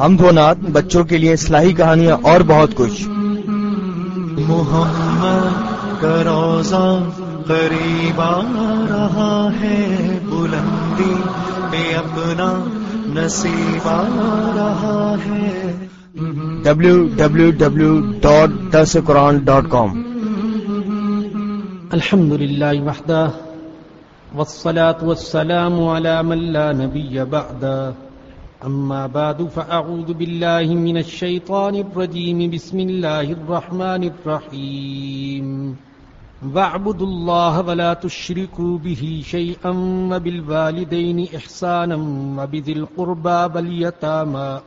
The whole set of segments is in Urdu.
ہم دو نات بچوں کے لیے اصلاحی کہانیاں اور بہت کچھ۔ محمد کا روزہ قریب آ رہا ہے بلندی پہ اپنا نصیب آ رہا ہے۔ ڈبلو ڈبلو ڈبلو ڈاٹ درس قرآن ڈاٹ کام الحمد لله وحده والصلاة والسلام على من لا نبي بعده أما بعد، فأعوذ بالله من الشيطان الرجيم. بسم الله الرحمن الرحيم. واعبدوا الله ولا تشركوا به شيئا وبالوالدين إحسانا وبذي القربى واليتامى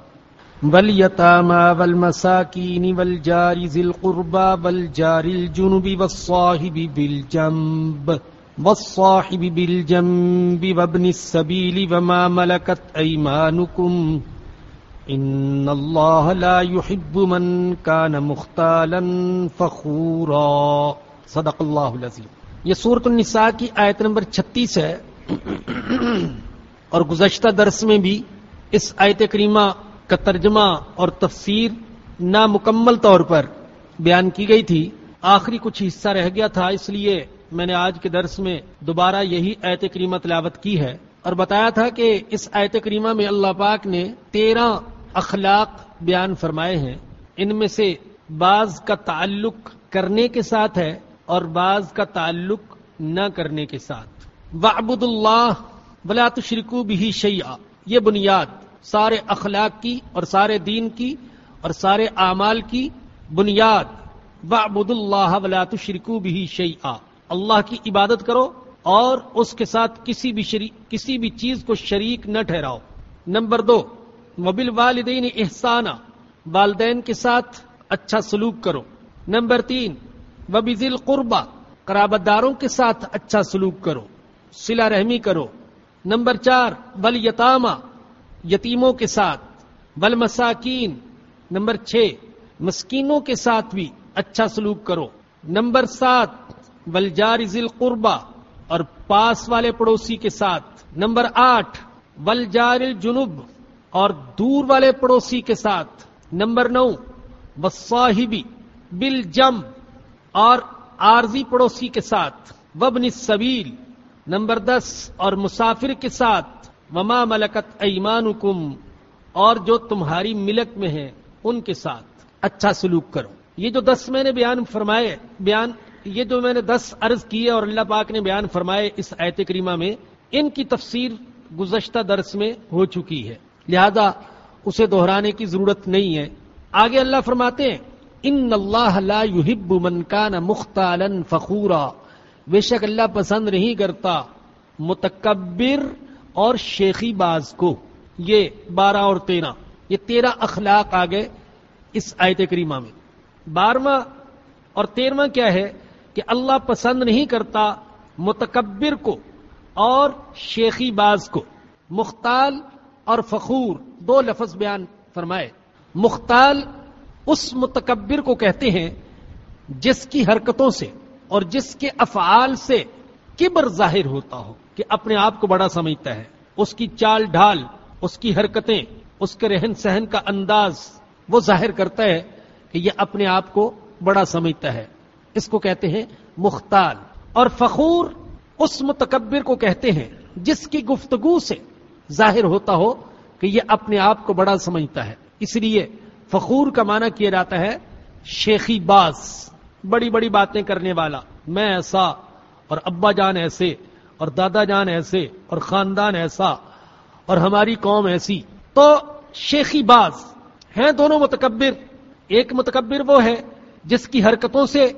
واليتامى والمساكين والجار ذي القربى والجار الجنب والصاحب بالجنب. والصاحب بالجنب وابن السبيل وما ملكت أيمانكم إن الله لا يحب من كان مختالا فخورا۔ صدق اللہ العظیم۔ یہ سورت النساء کی آیت نمبر چھتیس ہے۔ اور گزشتہ درس میں بھی اس آیت کریمہ کا ترجمہ اور تفسیر نامکمل طور پر بیان کی گئی تھی۔ آخری کچھ حصہ رہ گیا تھا، اس لیے میں نے آج کے درس میں دوبارہ یہی ایت کریمہ تلاوت کی ہے اور بتایا تھا کہ اس ایت کریمہ میں اللہ پاک نے تیرہ اخلاق بیان فرمائے ہیں۔ ان میں سے بعض کا تعلق کرنے کے ساتھ ہے اور بعض کا تعلق نہ کرنے کے ساتھ۔ وعبد اللہ ولا تشرکو بھی شیعہ یہ بنیاد سارے اخلاق کی اور سارے دین کی اور سارے اعمال کی بنیاد۔ بعبد اللہ ولا تشرکو بھی شیعہ اللہ کی عبادت کرو اور اس کے ساتھ کسی بھی شریک کسی بھی چیز کو شریک نہ ٹھہراؤ۔ نمبر دو وبل والدین احسانہ والدین کے ساتھ اچھا سلوک کرو۔ نمبر تین وبزل قربا قرابت داروں کے ساتھ اچھا سلوک کرو۔ سلا رحمی کرو۔ نمبر چار بل یتامہ یتیموں کے ساتھ۔ بل مساکین نمبر چھ، مسکینوں کے ساتھ بھی اچھا سلوک کرو۔ نمبر سات بلجار ذیل قربا اور پاس والے پڑوسی کے ساتھ۔ نمبر آٹھ بلجار جنوب اور دور والے پڑوسی کے ساتھ۔ نمبر نو بصاحبی بل جم اور عارضی پڑوسی کے ساتھ۔ وبن سبیل نمبر دس، اور مسافر کے ساتھ۔ وما ملکت ایمانکم، اور جو تمہاری ملک میں ہیں، ان کے ساتھ۔ اچھا سلوک کرو۔ یہ جو دس میں نے بیان فرمائے، بیان یہ جو میں نے دس عرض کیے اور اللہ پاک نے بیان فرمائے اس ایت کریمہ میں، ان کی تفسیر گزشتہ درس میں ہو چکی ہے۔ لہذا اسے دہرانے کی ضرورت نہیں ہے۔ آگے اللہ فرماتے ہیں، ان اللہ لا يحب من كان مختالا فخورا بے شک اللہ پسند نہیں کرتا متکبر اور شیخی باز کو۔ یہ بارہ اور تیرہ۔ یہ تیرہ اخلاق آگے اس آیت کریمہ میں۔ بارہواں اور تیرواں کیا ہے؟ کہ اللہ پسند نہیں کرتا متکبر کو اور شیخی باز کو۔ مختال اور فخور دو لفظ بیان فرمائے۔ مختال اس متکبر کو کہتے ہیں جس کی حرکتوں سے اور جس کے افعال سے کبر ظاہر ہوتا ہو کہ اپنے آپ کو بڑا سمجھتا ہے۔ اس کی چال ڈھال، اس کی حرکتیں، اس کے رہن سہن کا انداز وہ ظاہر کرتا ہے کہ یہ اپنے آپ کو بڑا سمجھتا ہے۔ اس کو کہتے ہیں مختال اور فخور اس متکبر کو کہتے ہیں جس کی گفتگو سے ظاہر ہوتا ہو کہ یہ اپنے آپ کو بڑا سمجھتا ہے۔ اس لیے فخور کا معنی کیا جاتا ہے؟ شیخی باز، بڑی بڑی باتیں کرنے والا، میں ایسا اور ابا جان ایسے اور دادا جان ایسے اور خاندان ایسا اور ہماری قوم ایسی۔ تو شیخی باز ہیں دونوں متکبر، ایک متکبر وہ ہے جس کی حرکتوں سے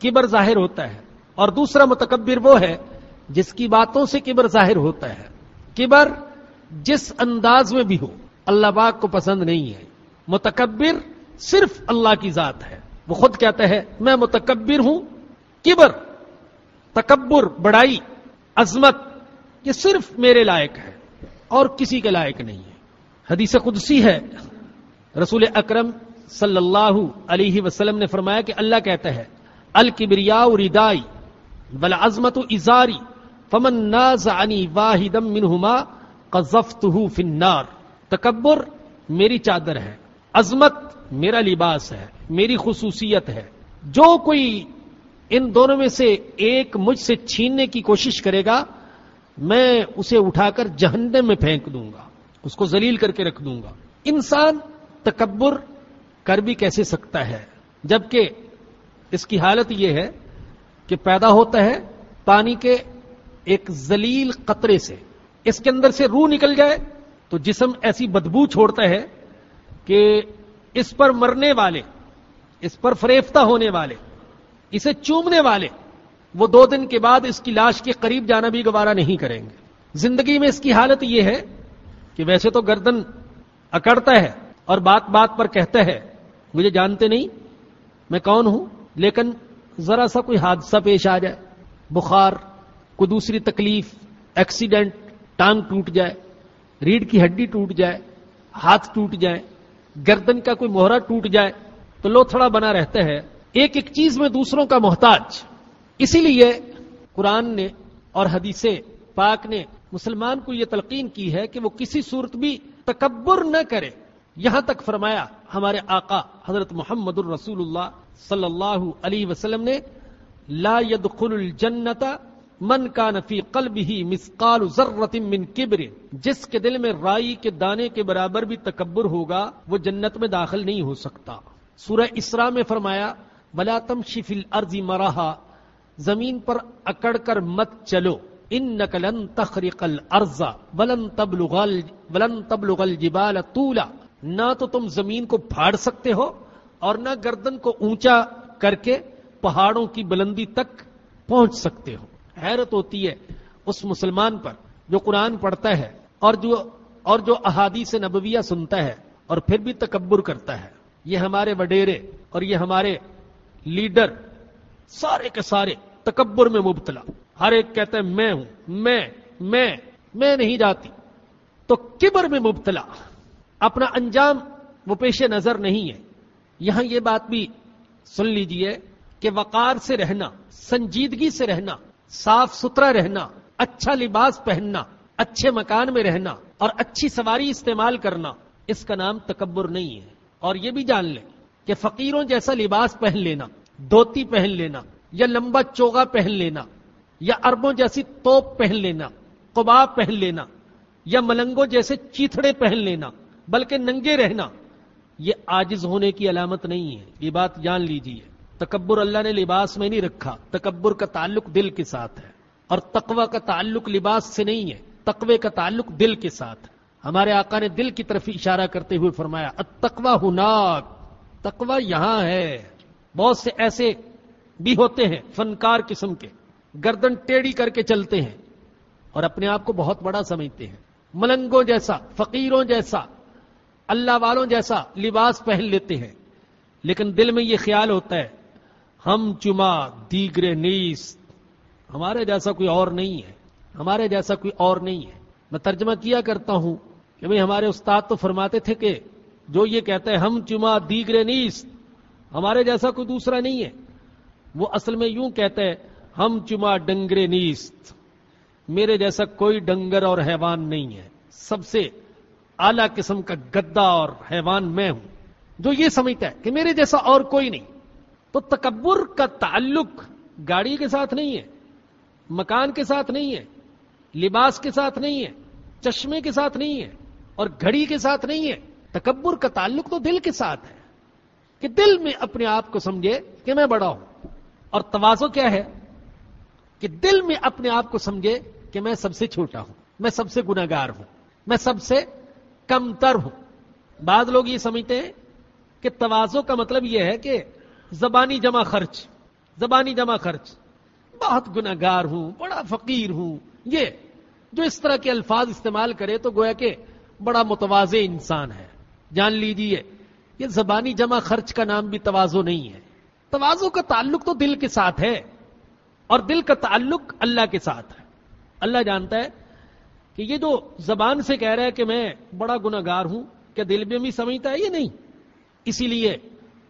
کبر ظاہر ہوتا ہے اور دوسرا متکبر وہ ہے جس کی باتوں سے کبر ظاہر ہوتا ہے کبر جس انداز میں بھی ہو اللہ پاک کو پسند نہیں ہے متکبر صرف اللہ کی ذات ہے وہ خود کہتا ہے میں متکبر ہوں کبر تکبر بڑائی عظمت یہ صرف میرے لائق ہے اور کسی کے لائق نہیں ہے حدیث قدسی ہے رسول اکرم صلی اللہ علیہ وسلم نے فرمایا کہ اللہ کہتا ہے الکبریا ردائی بل عظمت ازاری فمن نازعنی واحدم منہما قذفتہ فی تکبر میری چادر ہے، عظمت میرا لباس ہے، میری خصوصیت ہے۔ جو کوئی ان دونوں میں سے ایک مجھ سے چھیننے کی کوشش کرے گا، میں اسے اٹھا کر جہنم میں پھینک دوں گا، اس کو ذلیل کر کے رکھ دوں گا۔ انسان تکبر کر بھی کیسے سکتا ہے؟ جبکہ اس کی حالت یہ ہے کہ پیدا ہوتا ہے پانی کے ایک ذلیل قطرے سے۔ اس کے اندر سے روح نکل جائے تو جسم ایسی بدبو چھوڑتا ہے کہ اس پر مرنے والے، اس پر فریفتہ ہونے والے، اسے چومنے والے، وہ دو دن کے بعد اس کی لاش کے قریب جانا بھی گوارا نہیں کریں گے۔ زندگی میں اس کی حالت یہ ہے کہ ویسے تو گردن اکڑتا ہے اور بات بات پر کہتا ہے، مجھے جانتے نہیں، میں کون ہوں؟ لیکن ذرا سا کوئی حادثہ پیش آ جائے، بخار، کوئی دوسری تکلیف ایکسیڈنٹ ٹانگ ٹوٹ جائے، ریڑھ کی ہڈی ٹوٹ جائے، ہاتھ ٹوٹ جائے گردن کا کوئی موہرا ٹوٹ جائے، تو لو تھوڑا بنا رہتا ہے۔ ایک ایک چیز میں دوسروں کا محتاج۔ اسی لیے قرآن نے اور حدیث پاک نے مسلمان کو یہ تلقین کی ہے کہ وہ کسی صورت بھی تکبر نہ کرے۔ یہاں تک فرمایا ہمارے آقا حضرت محمد الرسول اللہ صلی اللہ علیہ وسلم نے، لا يدخل الجنت من کا نفی قلب ہی مسقال ذرت من کبر، جس کے دل میں رائی کے دانے کے برابر بھی تکبر ہوگا، وہ جنت میں داخل نہیں ہو سکتا۔ سورہ اسراء میں فرمایا، ولا تمشی فی الارض مراہا زمین پر اکڑ کر مت چلو انک لن تخرق الارض ولن تبلغ ولن تبلغ الجبال طولا۔ نہ تو تم زمین کو پھاڑ سکتے ہو اور نہ گردن کو اونچا کر کے پہاڑوں کی بلندی تک پہنچ سکتے ہو۔ حیرت ہوتی ہے اس مسلمان پر جو قرآن پڑھتا ہے اور جو اور جو احادیث نبویہ سنتا ہے اور پھر بھی تکبر کرتا ہے۔ یہ ہمارے وڈیرے اور یہ ہمارے لیڈر سارے کے سارے تکبر میں مبتلا۔ ہر ایک کہتا ہے، میں ہوں، میں میں میں نہیں جاتی۔ تو کبر میں مبتلا۔ اپنا انجام وہ پیش نظر نہیں ہے۔ یہاں یہ بات بھی سن لیجیے کہ وقار سے رہنا، سنجیدگی سے رہنا، صاف ستھرا رہنا اچھا لباس پہننا، اچھے مکان میں رہنا اور اچھی سواری استعمال کرنا، اس کا نام تکبر نہیں ہے۔ اور یہ بھی جان لیں کہ فقیروں جیسا لباس پہن لینا، دھوتی پہن لینا یا لمبا چوگا پہن لینا یا اربوں جیسی توپ پہن لینا قباب پہن لینا یا ملنگوں جیسے چیتڑے پہن لینا، بلکہ ننگے رہنا یہ آجز ہونے کی علامت نہیں ہے۔ یہ بات جان لیجیے تکبر اللہ نے لباس میں نہیں رکھا۔ تکبر کا تعلق دل کے ساتھ ہے۔ اور تقوی کا تعلق لباس سے نہیں ہے۔ تقوی کا تعلق دل کے ساتھ ہے۔ ہمارے آقا نے دل کی طرف اشارہ کرتے ہوئے فرمایا، التقوی ہناک تقوی یہاں ہے۔ بہت سے ایسے بھی ہوتے ہیں فنکار قسم کے۔ گردن ٹیڑھی کر کے چلتے ہیں اور اپنے آپ کو بہت بڑا سمجھتے ہیں۔ ملنگوں جیسا، فقیروں جیسا۔ اللہ والوں جیسا لباس پہن لیتے ہیں۔ لیکن دل میں یہ خیال ہوتا ہے، ہم چما دیگرے نیس، ہمارے جیسا کوئی اور نہیں ہے۔ ہمارے جیسا کوئی اور نہیں ہے۔ میں ترجمہ کیا کرتا ہوں کہ بھئی ہمارے استاد تو فرماتے تھے کہ جو یہ کہتا ہے، ہم چما دیگرے نیس، ہمارے جیسا کوئی دوسرا نہیں ہے۔ وہ اصل میں یوں کہتا ہے، ہم چما ڈنگرے نیست، میرے جیسا کوئی ڈنگر اور حیوان نہیں ہے۔ سب سے اعلی قسم کا گدا اور حیوان میں ہوں، جو یہ سمجھتا ہے کہ میرے جیسا اور کوئی نہیں۔ تو تکبر کا تعلق گاڑی کے ساتھ نہیں ہے، مکان کے ساتھ نہیں ہے، لباس کے ساتھ نہیں ہے، چشمے کے ساتھ نہیں ہے، اور گھڑی کے ساتھ نہیں ہے۔ تکبر کا تعلق تو دل کے ساتھ ہے، کہ دل میں اپنے آپ کو سمجھے کہ میں بڑا ہوں۔ اور توازو کیا ہے؟ کہ دل میں اپنے آپ کو سمجھے کہ میں سب سے چھوٹا ہوں، میں سب سے گناگار ہوں، میں سب سے کم تر ہوں۔ بعض لوگ یہ سمجھتے ہیں کہ توازو کا مطلب یہ ہے کہ زبانی جمع خرچ، زبانی جمع خرچ۔ بہت گناگار ہوں، بڑا فقیر ہوں۔ یہ جو اس طرح کے الفاظ استعمال کرے تو گویا کہ بڑا متوازے انسان ہے۔ جان لیجیے یہ زبانی جمع خرچ کا نام بھی توازو نہیں ہے۔ توازو کا تعلق تو دل کے ساتھ ہے اور دل کا تعلق اللہ کے ساتھ ہے۔ اللہ جانتا ہے کہ یہ جو زبان سے کہہ رہا ہے کہ میں بڑا گناگار ہوں، کیا دل میں بھی سمجھتا ہے یہ نہیں؟ اسی لیے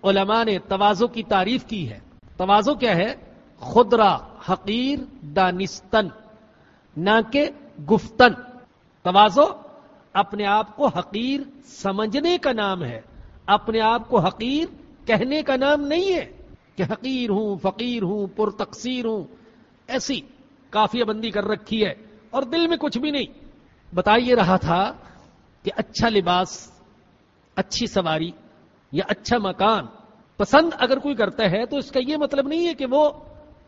علماء نے توازو کی تعریف کی ہے۔ توازو کیا ہے؟ خدرا حقیر دانستن، نہ کہ گفتن۔ توازو اپنے آپ کو حقیر سمجھنے کا نام ہے۔ اپنے آپ کو حقیر کہنے کا نام نہیں ہے کہ حقیر ہوں، فقیر ہوں پر تقسیر ہوں، ایسی کافی بندی کر رکھی ہے اور دل میں کچھ بھی نہیں۔ بتائیے رہا تھا کہ اچھا لباس، اچھی سواری یا اچھا مکان پسند اگر کوئی کرتا ہے تو اس کا یہ مطلب نہیں ہے کہ وہ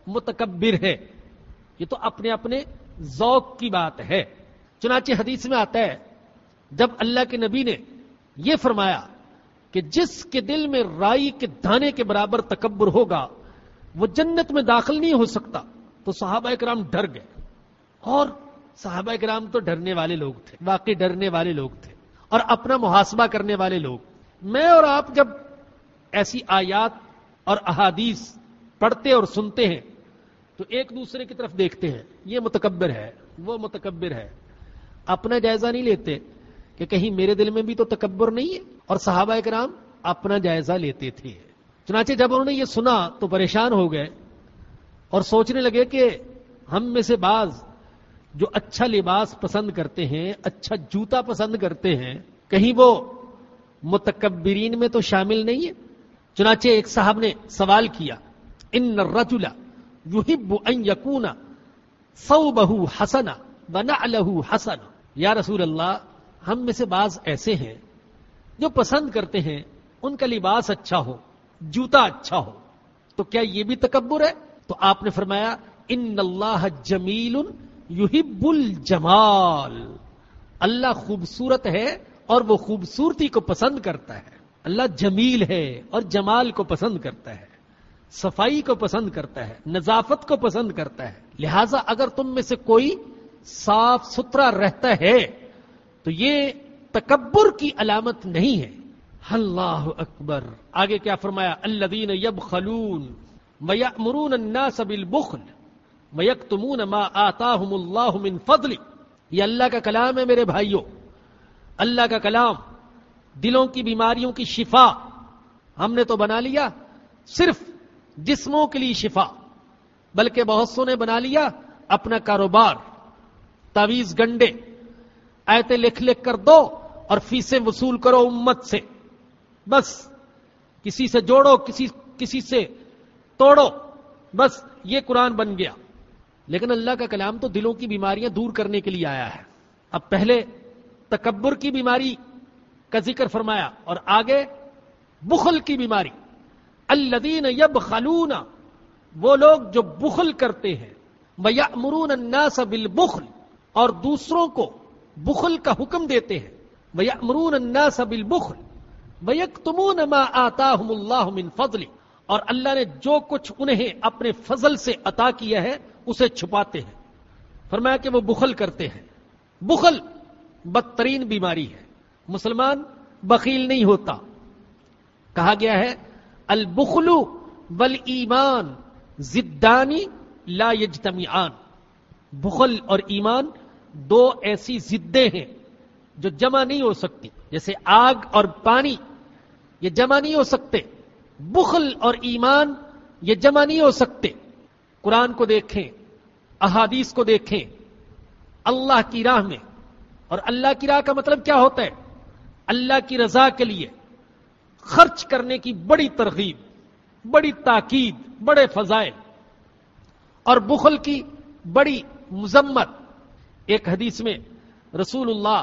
متکبر ہے۔ یہ تو اپنے اپنے ذوق کی بات ہے۔ چنانچہ حدیث میں آتا ہے، جب اللہ کے نبی نے یہ فرمایا کہ جس کے دل میں رائی کے دانے کے برابر تکبر ہوگا، وہ جنت میں داخل نہیں ہو سکتا، تو صحابہ کرام ڈر گئے۔ اور صحابہ کرام تو ڈرنے والے لوگ تھے، واقعی ڈرنے والے لوگ تھے اور اپنا محاسبہ کرنے والے لوگ۔ میں اور آپ جب ایسی آیات اور احادیث پڑھتے اور سنتے ہیں، تو ایک دوسرے کی طرف دیکھتے ہیں۔ یہ متکبر ہے، وہ متکبر ہے۔ اپنا جائزہ نہیں لیتے کہ کہیں میرے دل میں بھی تو تکبر نہیں ہے۔ اور صحابہ کرام اپنا جائزہ لیتے تھے۔ چنانچہ جب انہوں نے یہ سنا تو پریشان ہو گئے اور سوچنے لگے کہ ہم میں سے بعض جو اچھا لباس پسند کرتے ہیں اچھا جوتا پسند کرتے ہیں، کہیں وہ متکبرین میں تو شامل نہیں ہے چنانچہ ایک صاحب نے سوال کیا، ان رجلا یحب ان یکون صوبہ حسنا ونعلہ حسنا یا رسول اللہ، ہم میں سے بعض ایسے ہیں جو پسند کرتے ہیں، ان کا لباس اچھا ہو، جوتا اچھا ہو۔ تو کیا یہ بھی تکبر ہے؟ تو آپ نے فرمایا، ان اللہ جمیل یحب الجمال۔ اللہ خوبصورت ہے اور وہ خوبصورتی کو پسند کرتا ہے۔ اللہ جمیل ہے اور جمال کو پسند کرتا ہے۔ صفائی کو پسند کرتا ہے۔ نظافت کو پسند کرتا ہے۔ لہذا اگر تم میں سے کوئی صاف ستھرا رہتا ہے تو یہ تکبر کی علامت نہیں ہے۔ اللہ اکبر۔ آگے کیا فرمایا؟ الذین یبخلون ویأمرون الناس بالبخل۔ ویکتمون ما آتاہم اللہ من فضل۔ یہ اللہ کا کلام ہے میرے بھائیوں اللہ کا کلام۔ دلوں کی بیماریوں کی شفا۔ ہم نے تو بنا لیا صرف جسموں کے لیے شفا، بلکہ بہت سو نے بنا لیا اپنا کاروبار۔ تعویز گنڈے ایتے لکھ لکھ کر دو اور فیسیں وصول کرو امت سے۔ بس، کسی سے جوڑو، کسی کسی سے توڑو۔ بس، یہ قرآن بن گیا۔ لیکن اللہ کا کلام تو دلوں کی بیماریاں دور کرنے کے لیے آیا ہے۔ اب پہلے تکبر کی بیماری کا ذکر فرمایا اور آگے بخل کی بیماری۔ الدین یب خلون وہ لوگ جو بخل کرتے ہیں۔ بیا مرون الناس بالبخل، اور دوسروں کو بخل کا حکم دیتے ہیں۔ بیا مرون الناس بالبخل بیکتمون ما آتاہم اللہ من فضل۔ اور اللہ نے جو کچھ انہیں اپنے فضل سے عطا کیا ہے اسے چھپاتے ہیں۔ فرمایا کہ وہ بخل کرتے ہیں۔ بخل بدترین بیماری ہے۔ مسلمان بخیل نہیں ہوتا۔ کہا گیا ہے البخلو بل ایمان زدانی لا یجتمیعان بخل اور ایمان دو ایسی زدیں ہیں جو جمع نہیں ہو سکتی۔ جیسے آگ اور پانی، یہ جمع نہیں ہو سکتے۔ بخل اور ایمان یہ جمع نہیں ہو سکتے۔ قرآن کو دیکھیں، احادیث کو دیکھیں، اللہ کی راہ میں۔ اور اللہ کی راہ کا مطلب کیا ہوتا ہے؟ اللہ کی رضا کے لیے خرچ کرنے کی بڑی ترغیب، بڑی تاکید، بڑے فضائل۔ اور بخل کی بڑی مذمت۔ ایک حدیث میں رسول اللہ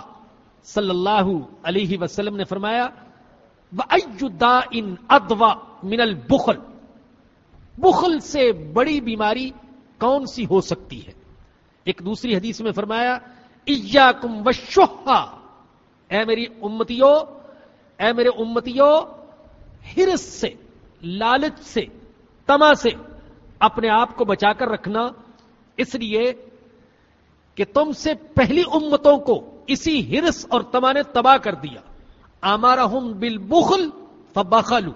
صلی اللہ علیہ وسلم نے فرمایا ان ادوا من البخل بخل سے بڑی بیماری کون سی ہو سکتی ہے؟ ایک دوسری حدیث میں فرمایا، ایاکم وشہا اے میری امتیو اے میرے امتیو ہرس سے، لالچ سے، تما سے اپنے آپ کو بچا کر رکھنا۔ اس لیے کہ تم سے پہلی امتوں کو اسی ہرس اور تما نے تباہ کر دیا۔ آمارا ہوں بل بخل فبخلو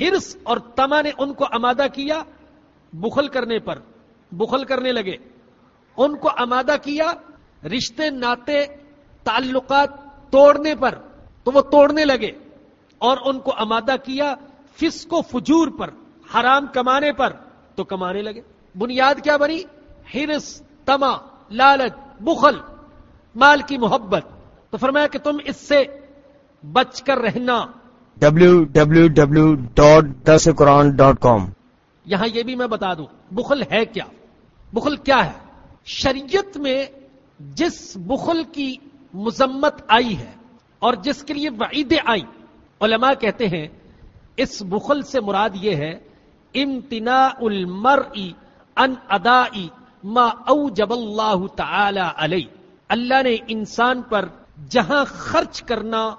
ہرس اور تما نے ان کو آمادہ کیا بخل کرنے پر، بخل کرنے لگے۔ ان کو آمادہ کیا رشتے، ناطے، تعلقات توڑنے پر، تو وہ توڑنے لگے۔ اور ان کو آمادہ کیا فس کو فجور پر، حرام کمانے پر، تو کمانے لگے۔ بنیاد کیا بنی؟ ہرس تما، لالچ، بخل، مال کی محبت۔ تو فرمایا کہ تم اس سے بچ کر رہنا۔ www.dasquran.com یہاں یہ بھی میں بتا دوں، بخل ہے کیا؟ بخل کیا ہے؟ شریعت میں جس بخل کی مذمت آئی ہے اور جس کے لیے وعیدیں آئی علماء کہتے ہیں اس بخل سے مراد یہ ہے امتناع المرء ان ادائی ما اوجب اللہ تعالی علیہ۔ اللہ نے انسان پر جہاں خرچ کرنا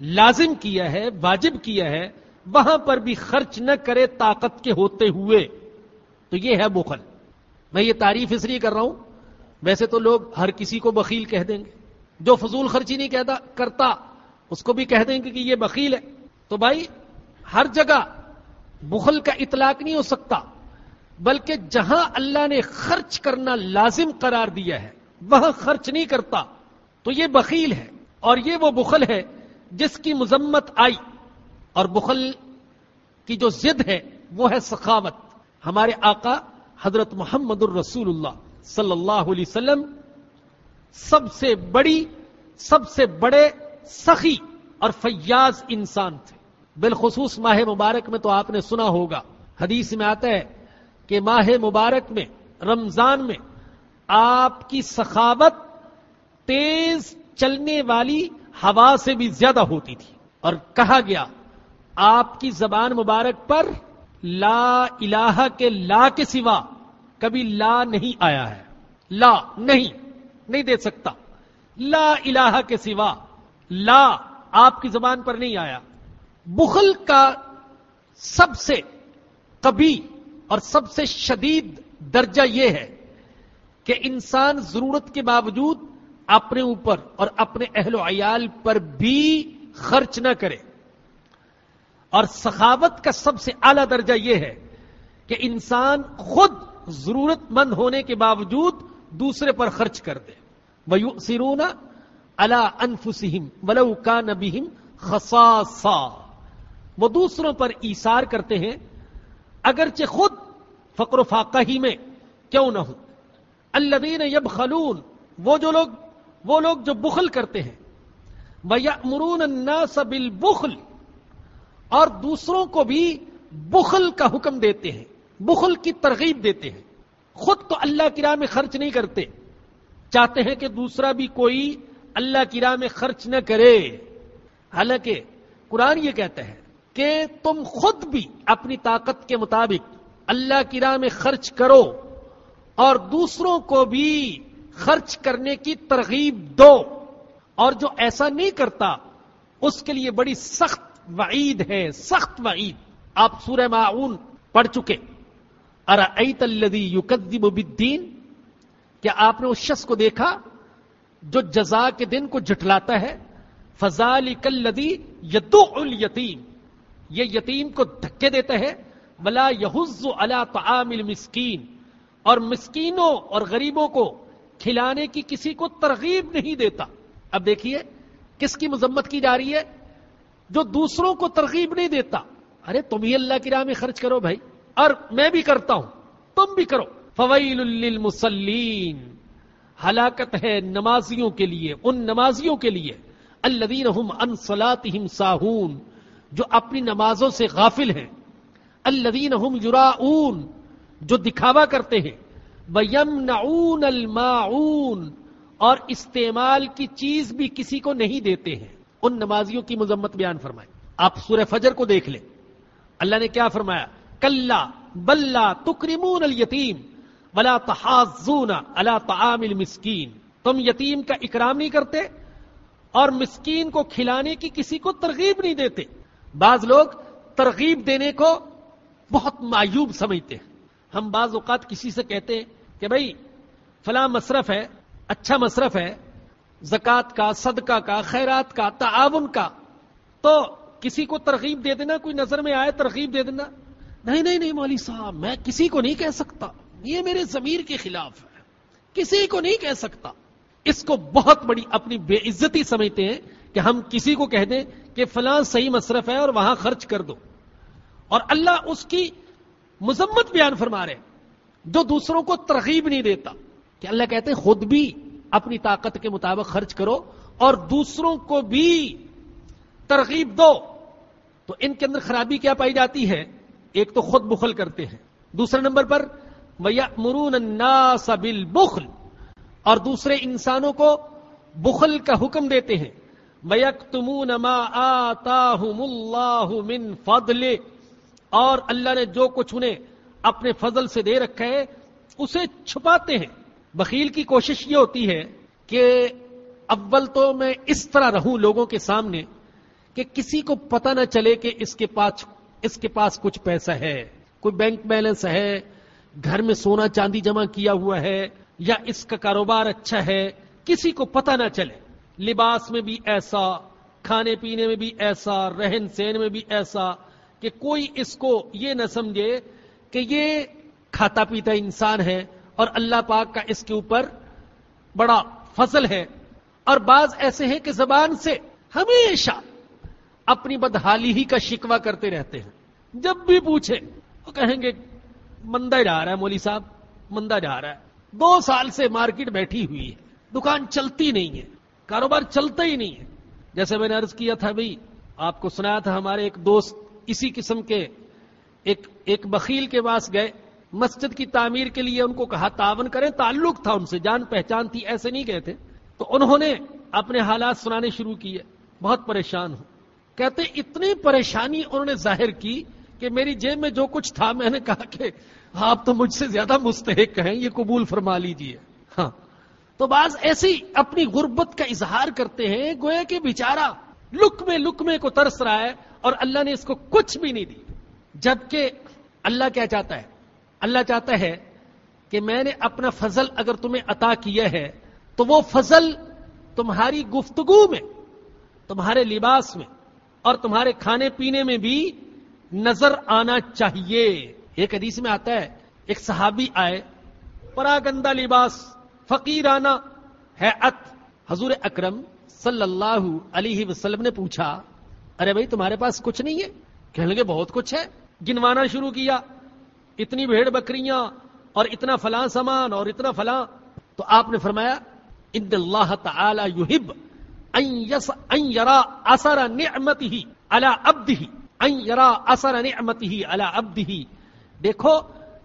لازم کیا ہے، واجب کیا ہے، وہاں پر بھی خرچ نہ کرے طاقت کے ہوتے ہوئے۔ تو یہ ہے بخل۔ میں یہ تعریف اس لیے کر رہا ہوں، ویسے تو لوگ ہر کسی کو بخیل کہہ دیں گے۔ جو فضول خرچی نہیں کہتا، کرتا، اس کو بھی کہہ دیں گے کہ یہ بخیل ہے۔ تو بھائی، ہر جگہ بخل کا اطلاق نہیں ہو سکتا، بلکہ جہاں اللہ نے خرچ کرنا لازم قرار دیا ہے، وہاں خرچ نہیں کرتا۔ تو یہ بخیل ہے اور یہ وہ بخل ہے جس کی مذمت آئی اور بخل کی جو زد ہے، وہ ہے سخاوت۔ ہمارے آقا حضرت محمد الرسول اللہ صلی اللہ علیہ وسلم سب سے بڑی، سب سے بڑے، سخی اور فیاض انسان تھے۔ بالخصوص ماہ مبارک میں تو آپ نے سنا ہوگا۔ حدیث میں آتا ہے کہ ماہ مبارک میں، رمضان میں آپ کی سخاوت تیز چلنے والی ہوا سے بھی زیادہ ہوتی تھی۔ اور کہا گیا، آپ کی زبان مبارک پر لا الہ کے لا کے سوا کبھی لا نہیں آیا ہے۔ لا نہیں نہیں دے سکتا۔ لا الہ کے سوا لا آپ کی زبان پر نہیں آیا۔ بخل کا سب سے کبھی اور سب سے شدید درجہ یہ ہے کہ انسان ضرورت کے باوجود اپنے اوپر اور اپنے اہل و عیال پر بھی خرچ نہ کرے۔ اور سخاوت کا سب سے اعلی درجہ یہ ہے کہ انسان خود ضرورت مند ہونے کے باوجود دوسرے پر خرچ کر دے۔ وہ اللہ انفسم ولو کا نبیم خساسا وہ دوسروں پر ایسار کرتے ہیں، اگرچہ خود فقر و فاقہ ہی میں کیوں نہ ہو الدین یب خلون وہ جو لوگ وہ لوگ جو بخل کرتے ہیں۔ مرون بل بخل اور دوسروں کو بھی بخل کا حکم دیتے ہیں۔ بخل کی ترغیب دیتے ہیں۔ خود تو اللہ کی راہ میں خرچ نہیں کرتے۔ چاہتے ہیں کہ دوسرا بھی کوئی اللہ کی راہ میں خرچ نہ کرے۔ حالانکہ قرآن یہ کہتا ہے کہ تم خود بھی اپنی طاقت کے مطابق اللہ کی راہ میں خرچ کرو اور دوسروں کو بھی خرچ کرنے کی ترغیب دو اور جو ایسا نہیں کرتا، اس کے لیے بڑی سخت وعید ہے، سخت وعید۔ آپ سورہ معاون پڑھ چکے۔ ارأیت الذی یکذب بالدین؟ کیا آپ نے اس شخص کو دیکھا جو جزا کے دن کو جٹلاتا ہے؟ فذالک الذی یدعو الیتیم یہ یتیم کو دھکے دیتا ہے۔ بلا یحز علی طعام المسکین اور مسکینوں اور غریبوں کو کھلانے کی کسی کو ترغیب نہیں دیتا۔ اب دیکھیے کس کی مذمت کی جا رہی ہے جو دوسروں کو ترغیب نہیں دیتا۔ ارے تم ہی اللہ کی راہ میں خرچ کرو بھائی۔ اور میں بھی کرتا ہوں۔ تم بھی کرو۔ فویل للمسلین ہلاکت ہے نمازیوں کے لیے، ان نمازیوں کے لیے۔ الذین هم عن ساہون۔ جو اپنی نمازوں سے غافل ہیں۔ الذین هم یراؤون۔ جو دکھاوا کرتے ہیں۔ وَيَمْنَعُونَ الْمَاعُونَ، اور استعمال کی چیز بھی کسی کو نہیں دیتے ہیں۔ ان نمازیوں کی مذمت بیان فرمائے۔ آپ سورہ فجر کو دیکھ لیں۔ اللہ نے کیا فرمایا؟ کل بلّا تکریمون الیتیم ولا تحازون اللہ طعام المسکین۔ تم یتیم کا اکرام نہیں کرتے اور مسکین کو کھلانے کی کسی کو ترغیب نہیں دیتے۔ بعض لوگ ترغیب دینے کو بہت معیوب سمجھتے ہیں۔ ہم بعض اوقات کسی سے کہتے ہیں کہ بھائی فلاں مصرف ہے اچھا مصرف ہے زکات کا، صدقہ کا، خیرات کا، تعاون کا، تو کسی کو ترغیب دے دینا، کوئی نظر میں آئے ترغیب دے دینا۔ نہیں نہیں نہیں مولوی صاحب، میں کسی کو نہیں کہہ سکتا۔ یہ میرے ضمیر کے خلاف ہے۔ کسی کو نہیں کہہ سکتا۔ اس کو بہت بڑی اپنی بے عزتی سمجھتے ہیں کہ ہم کسی کو کہہ دیں کہ فلاں صحیح مصرف ہے اور وہاں خرچ کر دو۔ اور اللہ اس کی مذمت بیان فرما رہے ہیں۔ جو دوسروں کو ترغیب نہیں دیتا کہ اللہ کہتے ہیں خود بھی اپنی طاقت کے مطابق خرچ کرو اور دوسروں کو بھی ترغیب دو۔ تو ان کے اندر خرابی کیا پائی جاتی ہے؟ ایک تو خود بخل کرتے ہیں۔ دوسرے نمبر پر مرون الناس بالبخل۔ اور دوسرے انسانوں کو بخل کا حکم دیتے ہیں۔ میکتمون ما آتاہم اللہ من فضل۔ اور اللہ نے جو کچھ انہیں اپنے فضل سے دے رکھا ہے، اسے چھپاتے ہیں۔ بخیل کی کوشش یہ ہوتی ہے کہ اول تو میں اس طرح رہوں لوگوں کے سامنے کہ کسی کو پتہ نہ چلے کہ اس کے پاس، اس کے پاس کچھ پیسہ ہے۔ کوئی بینک بیلنس ہے، گھر میں سونا چاندی جمع کیا ہوا ہے یا اس کا کاروبار اچھا ہے، کسی کو پتہ نہ چلے۔ لباس میں بھی ایسا، کھانے پینے میں بھی ایسا، رہن سہن میں بھی ایسا کہ کوئی اس کو یہ نہ سمجھے کہ یہ کھاتا پیتا انسان ہے اور اللہ پاک کا اس کے اوپر بڑا فضل ہے۔ اور بعض ایسے ہیں کہ زبان سے ہمیشہ اپنی بدحالی ہی کا شکوا کرتے رہتے ہیں۔ جب بھی پوچھے، وہ کہیں گے، مندہ جا رہا ہے مولی صاحب، مندہ جا رہا ہے۔ دو سال سے مارکیٹ بیٹھی ہوئی ہے، دکان چلتی نہیں ہے، کاروبار چلتا ہی نہیں ہے۔ جیسے میں نے عرض کیا تھا، بھائی، آپ کو سنایا تھا ہمارے ایک دوست اسی قسم کے ایک ایک بخیل کے پاس گئے، مسجد کی تعمیر کے لیے ان کو کہا، تعاون کریں، تعلق تھا ان سے، جان پہچان تھی، ایسے نہیں گئے تھے۔ تو انہوں نے اپنے حالات سنانے شروع کیے، بہت پریشان ہوں۔ کہتے، اتنی پریشانی انہوں نے ظاہر کی کہ میری جیب میں جو کچھ تھا، میں نے کہا کہ آپ تو مجھ سے زیادہ مستحق ہیں، یہ قبول فرما لیجیے۔ ہاں۔ تو بعض ایسی اپنی غربت کا اظہار کرتے ہیں، گویا کہ بیچارہ لکمے لکمے کو ترس رہا ہے اور اللہ نے اس کو کچھ بھی نہیں دی جبکہ اللہ کیا چاہتا ہے؟ اللہ چاہتا ہے کہ میں نے اپنا فضل اگر تمہیں عطا کیا ہے، تو وہ فضل تمہاری گفتگو میں، تمہارے لباس میں اور تمہارے کھانے پینے میں بھی نظر آنا چاہیے۔ ایک حدیث میں آتا ہے، ایک صحابی آئے پرا گندا لباس، فقیرانہ، ہے ات حضور اکرم صلی اللہ علیہ وسلم نے پوچھا، ارے بھائی تمہارے پاس کچھ نہیں ہے؟ کہنے لگے، بہت کچھ ہے۔ گنوانا شروع کیا، اتنی بھیڑ بکریاں اور اتنا فلاں سامان اور اتنا فلاں، تو آپ نے فرمایا، ان اللہ تعالی یحب ان یرا اثر نعمته على عبده ان یرا اثر نعمته على عبده دیکھو،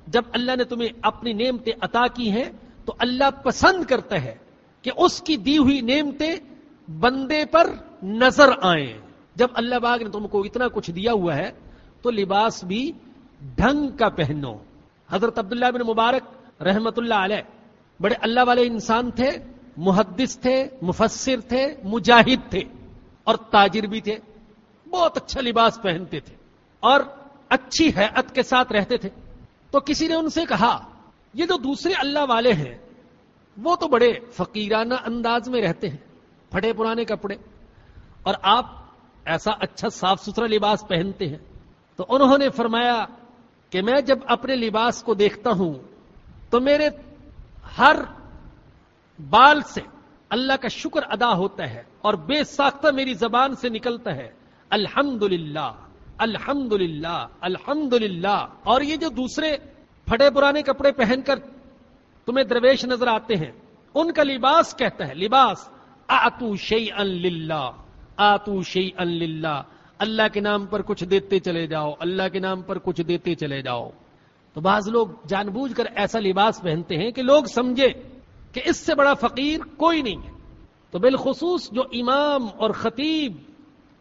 جب اللہ نے تمہیں اپنی نعمتیں عطا کی ہیں، تو اللہ پسند کرتا ہے کہ اس کی دی ہوئی نعمتیں بندے پر نظر آئیں۔ جب اللہ باغ نے تم کو اتنا کچھ دیا ہوا ہے تو لباس بھی ڈھنگ کا پہنو۔ حضرت عبداللہ بن مبارک رحمت اللہ علیہ بڑے اللہ والے انسان تھے، محدث تھے، مفسر تھے، مجاہد تھے اور تاجر بھی تھے۔ بہت اچھا لباس پہنتے تھے اور اچھی حیت کے ساتھ رہتے تھے۔ تو کسی نے ان سے کہا، یہ جو دوسرے اللہ والے ہیں، وہ تو بڑے فقیرانہ انداز میں رہتے ہیں، پھٹے پرانے کپڑے اور آپ ایسا اچھا صاف ستھرا لباس پہنتے ہیں۔ تو انہوں نے فرمایا کہ میں جب اپنے لباس کو دیکھتا ہوں تو میرے ہر بال سے اللہ کا شکر ادا ہوتا ہے اور بے ساختہ میری زبان سے نکلتا ہے الحمد للہ الحمد للہ الحمد للہ اور یہ جو دوسرے پھٹے پرانے کپڑے پہن کر تمہیں درویش نظر آتے ہیں، ان کا لباس کہتا ہے، لباس، آتو شی ان آتو شی ان اللہ کے نام پر کچھ دیتے چلے جاؤ، اللہ کے نام پر کچھ دیتے چلے جاؤ۔ تو بعض لوگ جان بوجھ کر ایسا لباس پہنتے ہیں کہ لوگ سمجھے کہ اس سے بڑا فقیر کوئی نہیں ہے۔ تو بالخصوص جو امام اور خطیب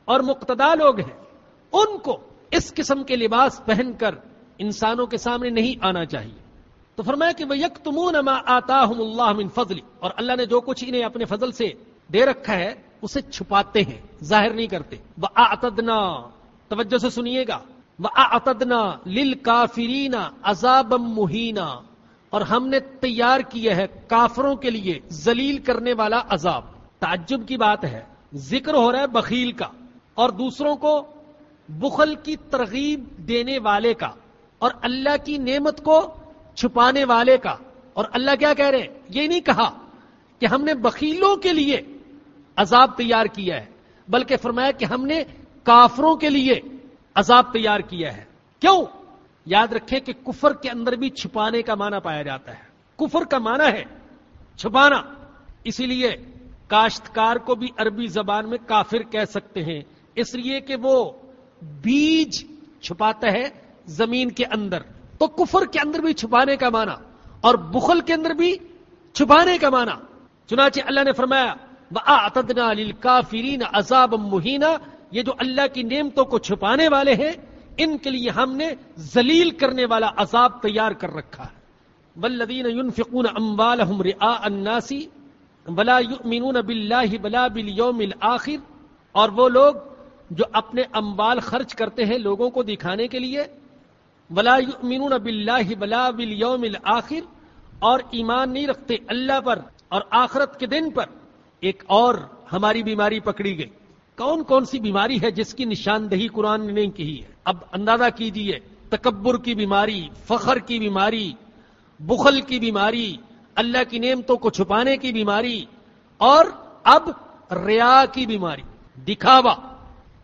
اور مقتدا لوگ ہیں، ان کو اس قسم کے لباس پہن کر انسانوں کے سامنے نہیں آنا چاہیے۔ تو فرمایا کہ وہ یک تمون آتا اللہ من فضلی اور اللہ نے جو کچھ انہیں اپنے فضل سے دے رکھا ہے اسے چھپاتے ہیں، ظاہر نہیں کرتے۔ وہ آتدنا توجہ سے سنیے گا۔ وہ آتدنا لل کافرینا عذاب مہینہ اور ہم نے تیار کیا ہے کافروں کے لیے زلیل کرنے والا عذاب۔ تعجب کی بات ہے، ذکر ہو رہا ہے بخیل کا۔ اور دوسروں کو بخل کی ترغیب دینے والے کا۔ اور اللہ کی نعمت کو چھپانے والے کا۔ اور اللہ کیا کہہ رہے ہیں؟ یہ نہیں کہا کہ ہم نے بخیلوں کے لیے عذاب تیار کیا ہے۔ بلکہ فرمایا کہ ہم نے کافروں کے لیے عذاب تیار کیا ہے۔ کیوں؟ یاد رکھیں کہ کفر کے اندر بھی چھپانے کا معنی پایا جاتا ہے۔ کفر کا معنی ہے چھپانا۔ اسی لیے کاشتکار کو بھی عربی زبان میں کافر کہہ سکتے ہیں۔ اس لیے کہ وہ بیج چھپاتا ہے زمین کے اندر۔ تو کفر کے اندر بھی چھپانے کا معنی اور بخل کے اندر بھی چھپانے کا معنی۔ چنانچہ اللہ نے فرمایا وَأَعْتَدْنَا لِلْكَافِرِينَ عَذَابًا مُحِينًا۔ یہ جو اللہ کی نعمتوں کو چھپانے والے ہیں، ان کے لیے ہم نے ذلیل کرنے والا عذاب تیار کر رکھا ہے۔ والذین ينفقون اموالهم رئاء الناس ولا يؤمنون بالله ولا بالیوم الاخر اور وہ لوگ جو اپنے اموال خرچ کرتے ہیں لوگوں کو دکھانے کے لیے۔ ولا يؤمنون بالله ولا بالیوم الاخر اور ایمان نہیں رکھتے اللہ پر اور آخرت کے دن پر۔ ایک اور ہماری بیماری پکڑی گئی۔ کون کون سی بیماری ہے جس کی نشاندہی قرآن نے نہیں کی ہے؟ اب اندازہ کیجیے، تکبر کی بیماری، فخر کی بیماری، بخل کی بیماری، اللہ کی نعمتوں کو چھپانے کی بیماری، اور اب ریا کی بیماری، دکھاوا،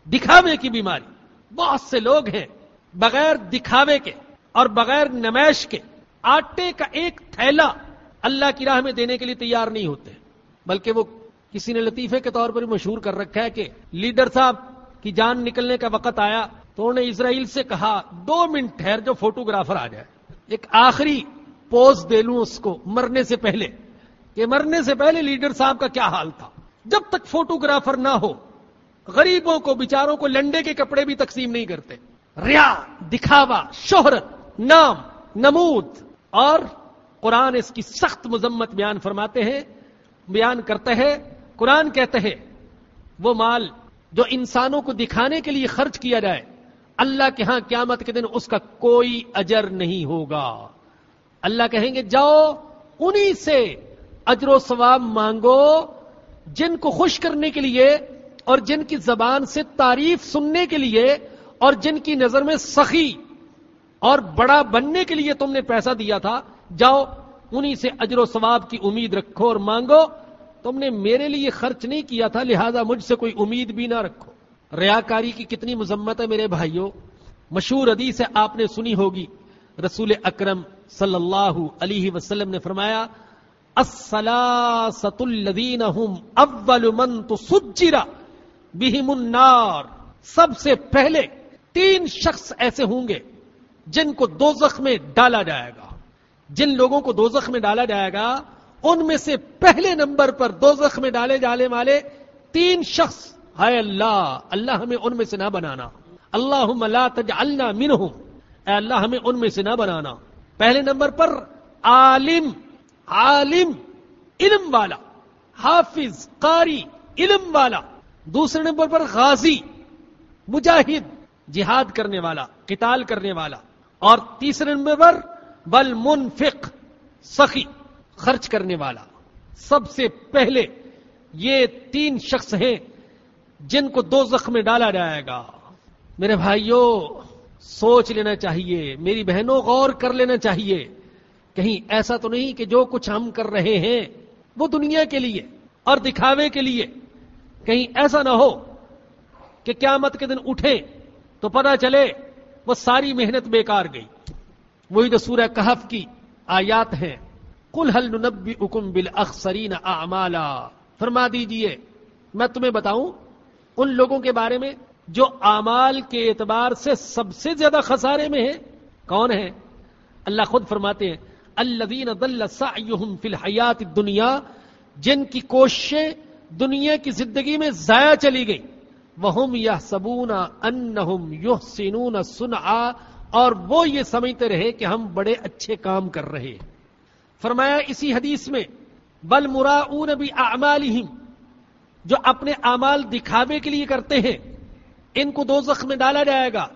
دکھاوے کی بیماری۔ بہت سے لوگ ہیں بغیر دکھاوے کے اور بغیر نمائش کے آٹے کا ایک تھیلا اللہ کی راہ میں دینے کے لیے تیار نہیں ہوتے، بلکہ وہ کسی نے لطیفے کے طور پر مشہور کر رکھا ہے کہ لیڈر صاحب کی جان نکلنے کا وقت آیا تو انہوں نے اسرائیل سے کہا، دو منٹ ٹھہر جو فوٹوگرافر آ جائے۔ ایک آخری پوز دے لوں اس کو مرنے سے پہلے کہ مرنے سے پہلے لیڈر صاحب کا کیا حال تھا۔ جب تک فوٹوگرافر نہ ہو، غریبوں کو بچاروں کو لنڈے کے کپڑے بھی تقسیم نہیں کرتے۔ ریا، دکھاوا، شہرت، نام، نمود۔ اور قرآن اس کی سخت مذمت بیان فرماتے ہیں، بیان کرتے ہیں قرآن کہتے ہیں، وہ مال جو انسانوں کو دکھانے کے لیے خرچ کیا جائے، اللہ کے ہاں قیامت کے دن اس کا کوئی اجر نہیں ہوگا۔ اللہ کہیں گے، جاؤ، انہی سے اجر و ثواب مانگو جن کو خوش کرنے کے لیے اور جن کی زبان سے تعریف سننے کے لیے اور جن کی نظر میں سخی اور بڑا بننے کے لیے تم نے پیسہ دیا تھا۔ جاؤ، انہی سے اجر و ثواب کی امید رکھو اور مانگو۔ تم نے میرے لیے خرچ نہیں کیا تھا، لہذا مجھ سے کوئی امید بھی نہ رکھو۔ ریاکاری کی کتنی مذمت ہے میرے بھائیوں۔ مشہور حدیث ہے، آپ نے سنی ہوگی۔ رسول اکرم صلی اللہ علیہ وسلم نے فرمایا الذین هم اول من تسجر بهم النار۔ سب سے پہلے تین شخص ایسے ہوں گے جن کو دوزخ میں ڈالا جائے گا۔ جن لوگوں کو دوزخ میں ڈالا جائے گا ان میں سے پہلے نمبر پر دو زخم میں ڈالے جانے والے تین شخص۔ ہے اللہ اللہ ہمیں ان میں سے نہ بنانا۔ اللہ تجعلنا منہم۔ اے اللہ، ہمیں ان میں سے نہ بنانا۔ پہلے نمبر پر عالم عالم، علم والا۔ حافظ، قاری، علم والا۔ دوسرے نمبر پر غازی، مجاہد، جہاد کرنے والا، قتال کرنے والا۔ اور تیسرے نمبر پر بل منفق، سخی۔ خرچ کرنے والا۔ سب سے پہلے یہ تین شخص ہیں جن کو دو زخم میں ڈالا جائے گا۔ میرے بھائیوں سوچ لینا چاہیے، میری بہنوں غور کر لینا چاہیے۔ کہیں ایسا تو نہیں کہ جو کچھ ہم کر رہے ہیں وہ دنیا کے لیے اور دکھاوے کے لیے۔ کہیں ایسا نہ ہو کہ قیامت کے دن اٹھے تو پتا چلے وہ ساری محنت بیکار گئی۔ وہی تو سورہ کہف کی آیات ہیں۔ کل حل نبی حکم بل اخسرین فرما دیجیے، میں تمہیں بتاؤں، ان لوگوں کے بارے میں جو اعمال کے اعتبار سے سب سے زیادہ خسارے میں ہے کون ہے اللہ خود فرماتے ہیں اللہ فی الحیات دنیا جن کی کوششیں دنیا کی زندگی میں ضائع چلی گئی وہ یا سبونا ان یو سن اور وہ یہ سمجھتے رہے کہ ہم بڑے اچھے کام کر رہے ہیں۔ فرمایا اسی حدیث میں، بل مرا بھی جو اپنے اعمال دکھاوے کے لیے کرتے ہیں، ان کو دو زخم میں ڈالا جائے گا۔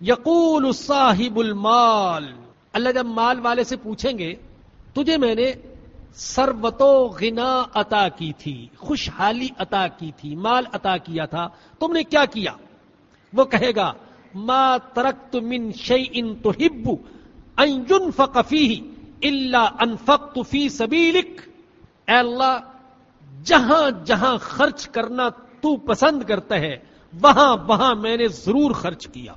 یقول صاحب المال، اللہ جب مال والے سے پوچھیں گے، تجھے میں نے سروت و غنا عطا کی تھی، خوشحالی عطا کی تھی، مال عطا کیا تھا، تم نے کیا کیا؟ وہ کہے گا، ما ترکت من شیء ان تو ہبو فیہ۔ الا انفقت فی سبیلک اے اللہ، جہاں جہاں خرچ کرنا تو پسند کرتا ہے، وہاں وہاں میں نے ضرور خرچ کیا۔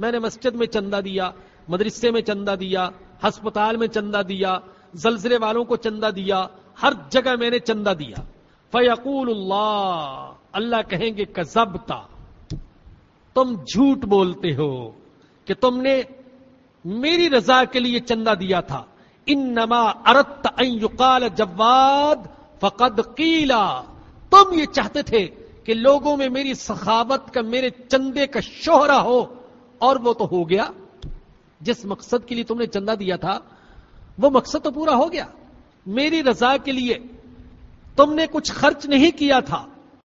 میں نے مسجد میں چندہ دیا، مدرسے میں چندہ دیا، ہسپتال میں چندہ دیا، زلزلے والوں کو چندہ دیا، ہر جگہ میں نے چندہ دیا۔ فیقول اللہ اللہ کہیں گے کزبتا تم جھوٹ بولتے ہو کہ تم نے میری رضا کے لیے چندہ دیا تھا۔ ان نما ارت یقال جواد فقد قیلا تم یہ چاہتے تھے کہ لوگوں میں میری سخاوت کا میرے چندے کا شوہرا ہو اور وہ تو ہو گیا. جس مقصد کے لیے تم نے چندہ دیا تھا، وہ مقصد تو پورا ہو گیا. میری رضا کے لیے تم نے کچھ خرچ نہیں کیا تھا.